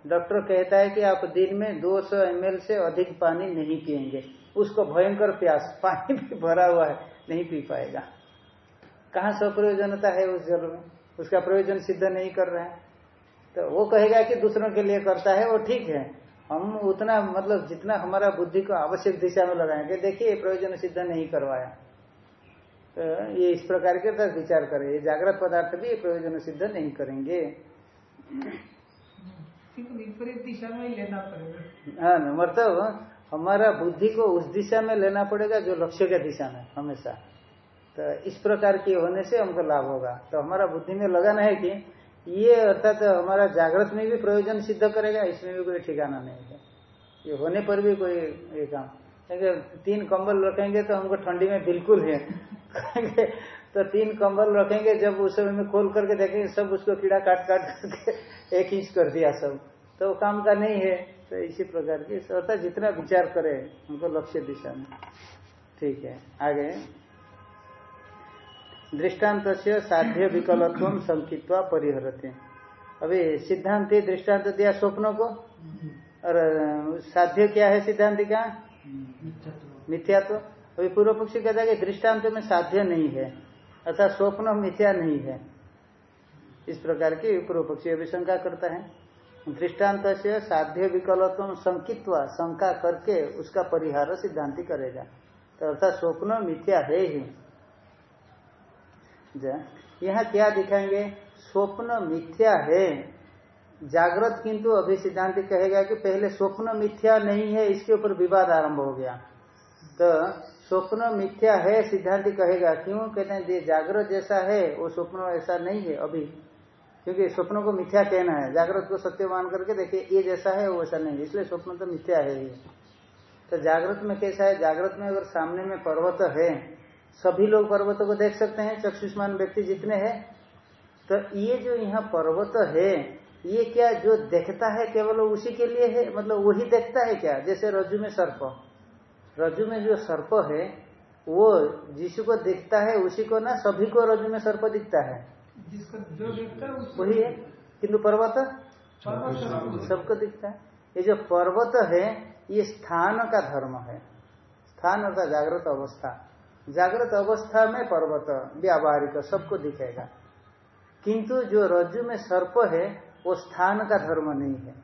डॉक्टर कहता है कि आप दिन में 200 सौ से अधिक पानी नहीं पिएँगे उसको भयंकर प्यास पानी भी भरा हुआ है नहीं पी पाएगा। कहाँ स्वप्रयोजनता है उस जल में? उसका प्रयोजन सिद्ध नहीं कर रहा है। तो वो कहेगा कि दूसरों के लिए करता है वो ठीक है। हम उतना मतलब जितना हमारा बुद्धि को आवश्यक दिशा में लगाएँगे देखिए ये प्रयोजन सिद्ध नहीं करवाया। तो ये इस प्रकार के तक विचार करें। ये जागृत पदार्थ भी प्रयोजन सिद्ध नहीं करेंगे। विपरीत दिशा में लेना पड़ेगा। हाँ मतलब हमारा बुद्धि को उस दिशा में लेना पड़ेगा जो लक्ष्य के दिशा में हमेशा। तो इस प्रकार के होने से हमको लाभ होगा। तो हमारा बुद्धि में लगाना है कि ये अर्थात हमारा जागृत में भी प्रयोजन सिद्ध करेगा, इसमें भी कोई ठिकाना नहीं है। ये होने पर भी कोई ये काम। क्योंकि तीन कंबल रखेंगे तो हमको ठंडी में बिल्कुल है। तो तीन कंबल रखेंगे, जब उस समय में खोल करके देखेंगे, सब उसको कीड़ा काट काट करके एक इंच कर दिया सब। तो वो काम का नहीं है तो इसी प्रकार की। अर्थात जितना विचार करे, हमको लक्ष्य दिशा में। ठीक है, आगे। दृष्टांत से साध्य विकलत्व संकित्वा परिहरते। अभी सिद्धांत दृष्टांत दिया स्वप्नों को? और साध्य क्या है सिद्धांत का? मिथ्या तो अभी पूर्व पक्षी कहता है कि दृष्टांत में साध्य नहीं है अर्थात स्वप्न मिथ्या नहीं है। इस प्रकार की पूर्व पक्षी अभी शंका करता है। दृष्टांत से साध्य विकल्प संकित्वा शंका करके उसका परिहार सिद्धांति करेगा। तो अर्थात स्वप्न मिथ्या है ही। यहाँ क्या दिखाएँगे? स्वप्न मिथ्या है। जागृत किंतु अभी सिद्धांत कहेगा कि पहले स्वप्न मिथ्या नहीं है, इसके ऊपर विवाद आरंभ हो गया। तो स्वप्न मिथ्या है, सिद्धांत कहेगा, क्यों? कहते हैं जागृत जैसा है, वो स्वप्न ऐसा नहीं है अभी। क्योंकि स्वप्न को मिथ्या कहना है। जागृत को सत्य मान करके देखिए, ये जैसा है, वो ऐसा नहीं इसलिए स्वप्न तो मिथ्या है ही। तो जागृत में कैसा है? जागृत में अगर सामने में पर्वत है सभी लोग पर्वतों को देख सकते हैं चक्षुष्मान व्यक्ति जितने हैं। तो ये जो यहाँ पर्वत है ये क्या जो देखता है केवल उसी के लिए है? मतलब वही देखता है क्या? जैसे रज्जु में सर्प। रज्जु में जो सर्प है वो जिसको दिखता है उसी को ना सभी को रज्जु में सर्प दिखता है। जिसको जो देखता है वही है। किंतु पर्वत? सबको दिखता है। ये जो पर्वत है ये स्थान का धर्म है। स्थान अर्थात जागृत अवस्था। जागृत अवस्था में पर्वत व्यावहारिक, सबको दिखेगा। किंतु जो रज्जु में सर्प है, वो स्थान का धर्म नहीं है।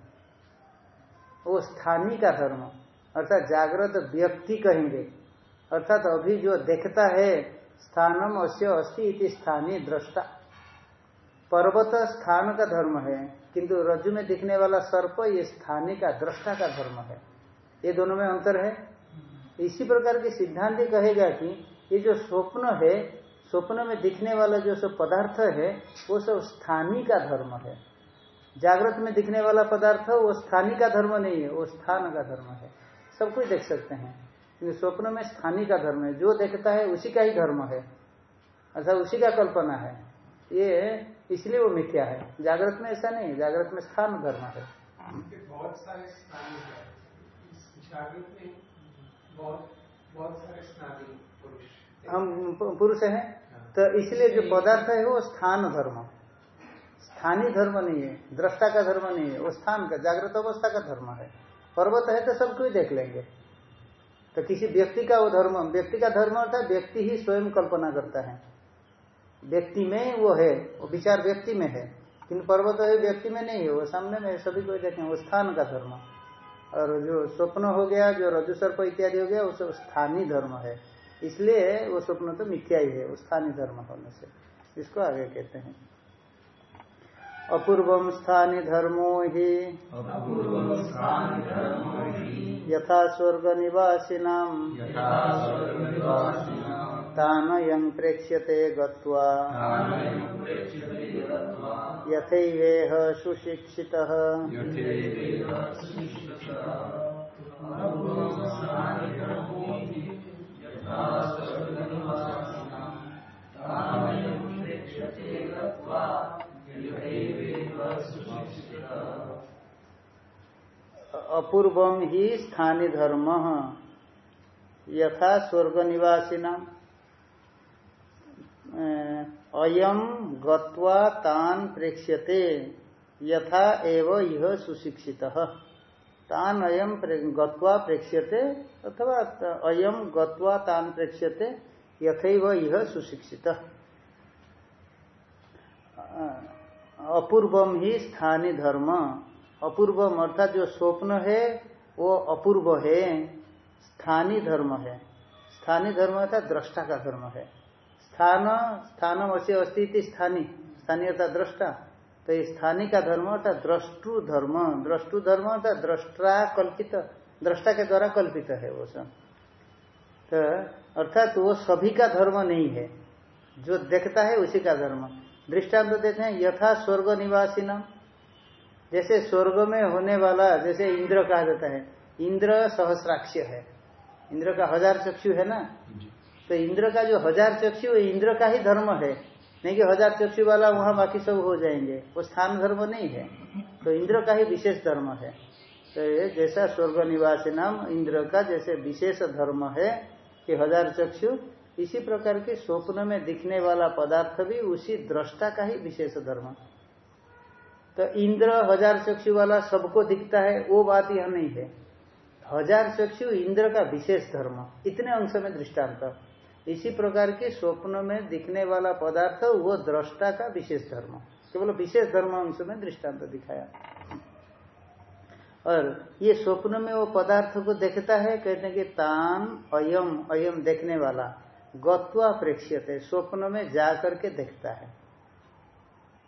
वो स्थानीय का धर्म, अर्थात जागृत व्यक्ति कहेंगे। अर्थात अभी जो देखता है, स्थानम अश्य अस्थि इति स्थानीय दृष्टा। पर्वत स्थान का धर्म है, किंतु रज्जु में दिखने वाला सर्प, ये स्थानीय का, दृष्टा का धर्म है। ये दोनों में अंतर है। इसी प्रकार के सिद्धांत कहेगा कि ये जो स्वप्न है, स्वप्न में दिखने वाला जो सब पदार्थ है, वो सब स्थानीय का धर्म है। जागृत में दिखने वाला पदार्थ वो स्थानीय का धर्म नहीं है, वो स्थान का धर्म है। सब कुछ देख सकते हैं। क्योंकि स्वप्न में स्थानीय का धर्म है। जो देखता है, उसी का ही धर्म है। अर्थात उसी का कल्पना है। ये इसलिए वो मिथ्या है। जागृत में ऐसा नहीं, जागृत में स्थान धर्म है। बहुत सारे जागृत में बहुत बहुत सारे स्थानीय हम पुरुष हैं तो इसलिए जो पदार्थ है वो स्थान धर्म। स्थानीय धर्म नहीं है दृष्टा का धर्म नहीं है वो स्थान का जागृत अवस्था का धर्म है। पर्वत है तो सबको ही देख लेंगे। तो किसी व्यक्ति का वो धर्म व्यक्ति का धर्म अर्थात व्यक्ति ही स्वयं कल्पना करता है। व्यक्ति में वो है वो विचार व्यक्ति में है। किंतु पर्वत है व्यक्ति में नहीं है वो सामने में सभी को देखें वो स्थान का धर्म। और जो स्वप्न हो गया जो रजु सर्प इत्यादि हो गया वो सब स्थानीय धर्म है। इसलिए वो स्वप्न तो मिथ्या ही है स्थानीय धर्म होने से। इसको आगे कहते हैं। अपूर्व स्थानीय धर्मो ही। यथा स्वर्ग निवासीना तानयं प्रेक्ष्यते गत्वा। यथैवेह सुशिक्षितः। अपूर्वम ही स्थानीय धर्म, यथा स्वर्ग निवासीना अयम गत्वा तान प्रेक्ष्यते, यथा एव यह सुशिक्षित। तान अयम गत्वा प्रेक्ष्यते, अथवा अयम गत्वा तान प्रेक्ष्यते, यथैव यह सुशिक्षित। अपूर्वम ही स्थानीय धर्म। अपूर्वम अर्थात जो स्वप्न है, वो अपूर्व है स्थानीय धर्म है। स्थानीय धर्म अर्थात दृष्टा का धर्म है। स्थान स्थानम अस्य अस्थिति स्थानीय स्थानीय अर्थात दृष्टा तो स्थानीय का धर्म अर्थात द्रष्टु धर्म द्रष्टु धर्म अर्थात द्रष्टा कल्पित दृष्टा के द्वारा कल्पित है वो सब। तो अर्थात वो सभी का धर्म नहीं है। जो देखता है उसी का धर्म। दृष्टांत तो देते हैं यथा स्वर्ग निवासी नाम जैसे स्वर्ग में होने वाला जैसे इंद्र कहा जाता है इंद्र सहस्राक्ष है। इंद्र का हज़ार चक्षु है ना? तो इंद्र का जो हज़ार चक्षु इंद्र का ही धर्म है। नहीं कि हज़ार चक्षु वाला वहाँ बाकी सब हो जाएँगे। वो स्थान धर्म नहीं है। तो इंद्र का ही विशेष धर्म है। तो ये जैसा स्वर्ग निवासी नाम इंद्र का जैसे विशेष धर्म है कि हज़ार चक्षु, इसी प्रकार के स्वप्न में दिखने वाला पदार्थ भी उसी दृष्टा का ही विशेष धर्म। तो इंद्र, हज़ार चक्षु वाला सबको दिखता है, वो बात यह नहीं है। हज़ार चक्षु इंद्र का विशेष धर्म। इतने अंश में दृष्टांत। इसी प्रकार के स्वप्न में दिखने वाला पदार्थ, वो दृष्टा का विशेष धर्म। केवल विशेष धर्म अंश में दृष्टांत दिखाया। और ये स्वप्न में वो पदार्थ को देखता है, कहते हैं कि तान अयम अयम देखने वाला, गत्वा प्रेक्षित है स्वप्न में जा करके देखता है।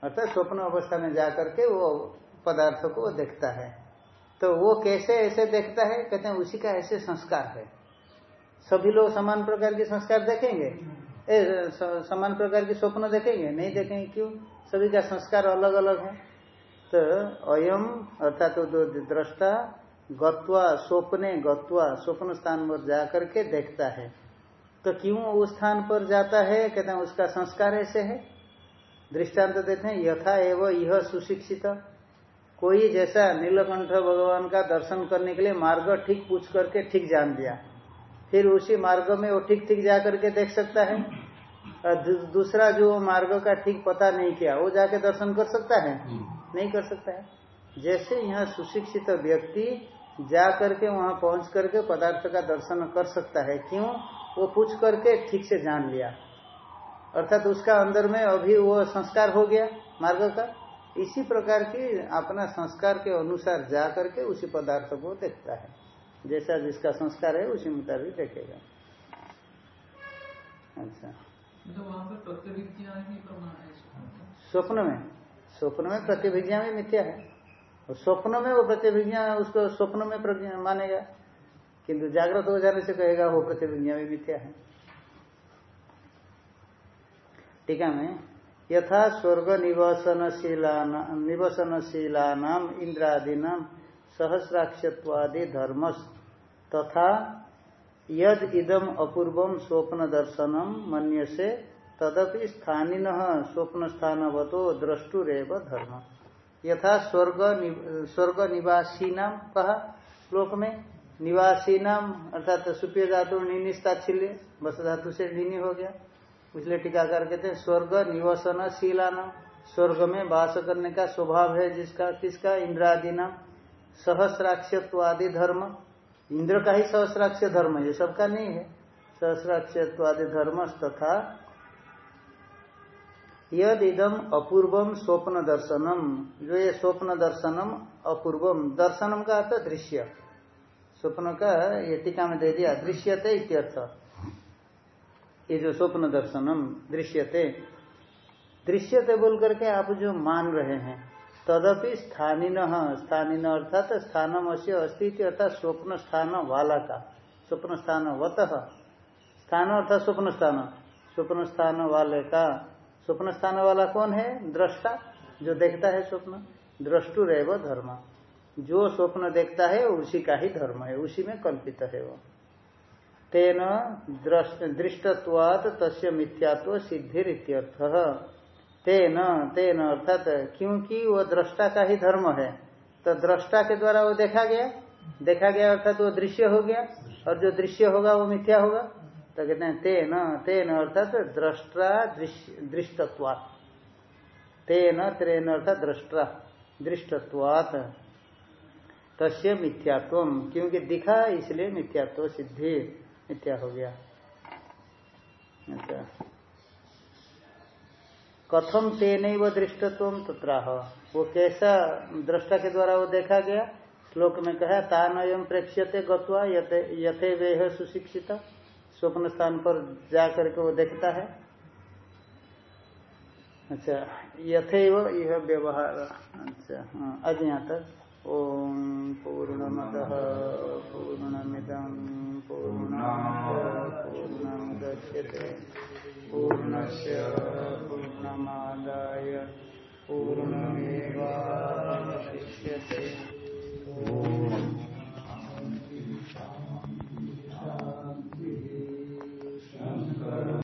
अर्थात स्वप्न अवस्था में जा करके वो पदार्थ को देखता है। तो वो कैसे ऐसे देखता है? कहते हैं उसी का ऐसे संस्कार है। सभी लोग समान प्रकार के संस्कार देखेंगे? ए, समान प्रकार के स्वप्न देखेंगे? नहीं देखेंगे क्यों? सभी का संस्कार अलग अलग है। तो अयम अर्थात तो दृष्टा गत्वा स्वप्ने गत्वा स्वप्न स्थान पर जा करके देखता है। तो क्यों उस स्थान पर जाता है? कहते हैं उसका संस्कार ऐसे है। दृष्टांत तो देते हैं यथा एवं यह सुशिक्षित। कोई जैसा नीलकंठ भगवान का दर्शन करने के लिए मार्ग ठीक पूछ करके ठीक जान दिया। फिर उसी मार्ग में वो ठीक ठीक जा करके देख सकता है। और दूसरा जो मार्ग का ठीक पता नहीं किया वो जाके दर्शन कर सकता है? नहीं कर सकता है। जैसे यहाँ सुशिक्षित व्यक्ति जा करके वहाँ पहुँच करके पदार्थ का दर्शन कर सकता है क्यों? वो पूछ करके ठीक से जान लिया। अर्थात उसका अंदर में अभी वो संस्कार हो गया मार्ग का। इसी प्रकार की अपना संस्कार के अनुसार जा करके उसी पदार्थ को देखता है। जैसा जिसका संस्कार है उसी मुताबिक देखेगा। अच्छा। मतलब। स्वप्न में। स्वप्न में प्रतिभिज्ञा में मिथ्या है। और स्वप्न में वो प्रतिभिज्ञा उसको स्वप्न में मानेगा। किंतु जागृत हो जाने से कहेगा वो प्रतिभिज्ञा में मिथ्या है। टीका में। यथा स्वर्ग निवसनशीला निवसनशीला नाम इंद्रादीना सहस्राक्षत्वादि धर्म तथा यद इदम अपूर्वम स्वप्न दर्शनम मन्य से तदपि स्थानीन स्वप्न स्थानवतो द्रष्टुरेव धर्म। यथा स्वर्ग नि- स्वर्ग निवासी नाम कहा श्लोक में निवासी नाम अर्थात सुप्य धातु निनिस्ताच्छिल्य बस धातु से निनी हो गया। इसलिए टीकाकार कहते हैं, स्वर्ग निवसन शीला नाम स्वर्ग में वास करने का स्वभाव है जिसका, किसका? इंद्रादि नाम सहस्राक्षत्वादि धर्म। इंद्र का ही सहस्राक्ष धर्म है सबका नहीं है। सहस्राक्षत्वादि धर्म तथा यद इदम अपूर्वम स्वप्न दर्शनम। जो ये स्वप्न दर्शनम, अपूर्वम, दर्शनम का अर्थ दृश्य। स्वप्न का ये टीका में दे दिया, दृश्यते इत्यर्थ। ये जो स्वप्न दर्शनम, दृश्यते। दृश्यते बोल करके आप जो मान रहे हैं तदपि स्थानीन स्थानीन अर्थात स्थानम अस्य अस्तित्व अर्थात स्वप्न स्थान वाला का स्वप्न स्थान वत। स्थान अर्थात स्वप्न स्थान स्वप्न स्थान वाले का स्वप्न स्थान वाला कौन है? दृष्टा, जो देखता है स्वप्न। द्रष्टुर एव धर्म। जो स्वप्न देखता है, उसी का ही धर्म है, उसी में कल्पित है वो। तेन दृष्टत्वात तस्य मिथ्यात्व सिद्धिर इत्यर्थ तेन तेन अर्थात क्योंकि वो दृष्टा का ही धर्म है। तो दृष्टा के द्वारा वो देखा गया। देखा गया अर्थात वो दृश्य हो गया। और जो दृश्य होगा वो मिथ्या होगा। तो कहते हैं, तेन तेन अर्थात दृष्टा दृष्टत्वात तेन त्रेन अर्थात दृष्टा, दृष्टत्वात। तस्य मिथ्यात्व। क्योंकि दिखा, इसलिए मिथ्यात्व सिद्धि, मिथ्या हो गया। अच्छा। कथम तेन दृष्टत्व तत्राह। वो कैसा दृष्टा के द्वारा वो देखा गया? श्लोक में कहा एवं प्रेक्ष्यते गत्वा यथे वे है सुशिक्षित। स्वप्न स्थान पर जा करके वो देखता है। अच्छा यथे यह व्यवहार अच्छा हाँ आज यहाँ तक ओम पूर्णमद पूर्णमिदम पूर्ण दक्ष्यते पूर्णस्य पूर्णमादाय पूर्णमेवावशिष्यते। ॐ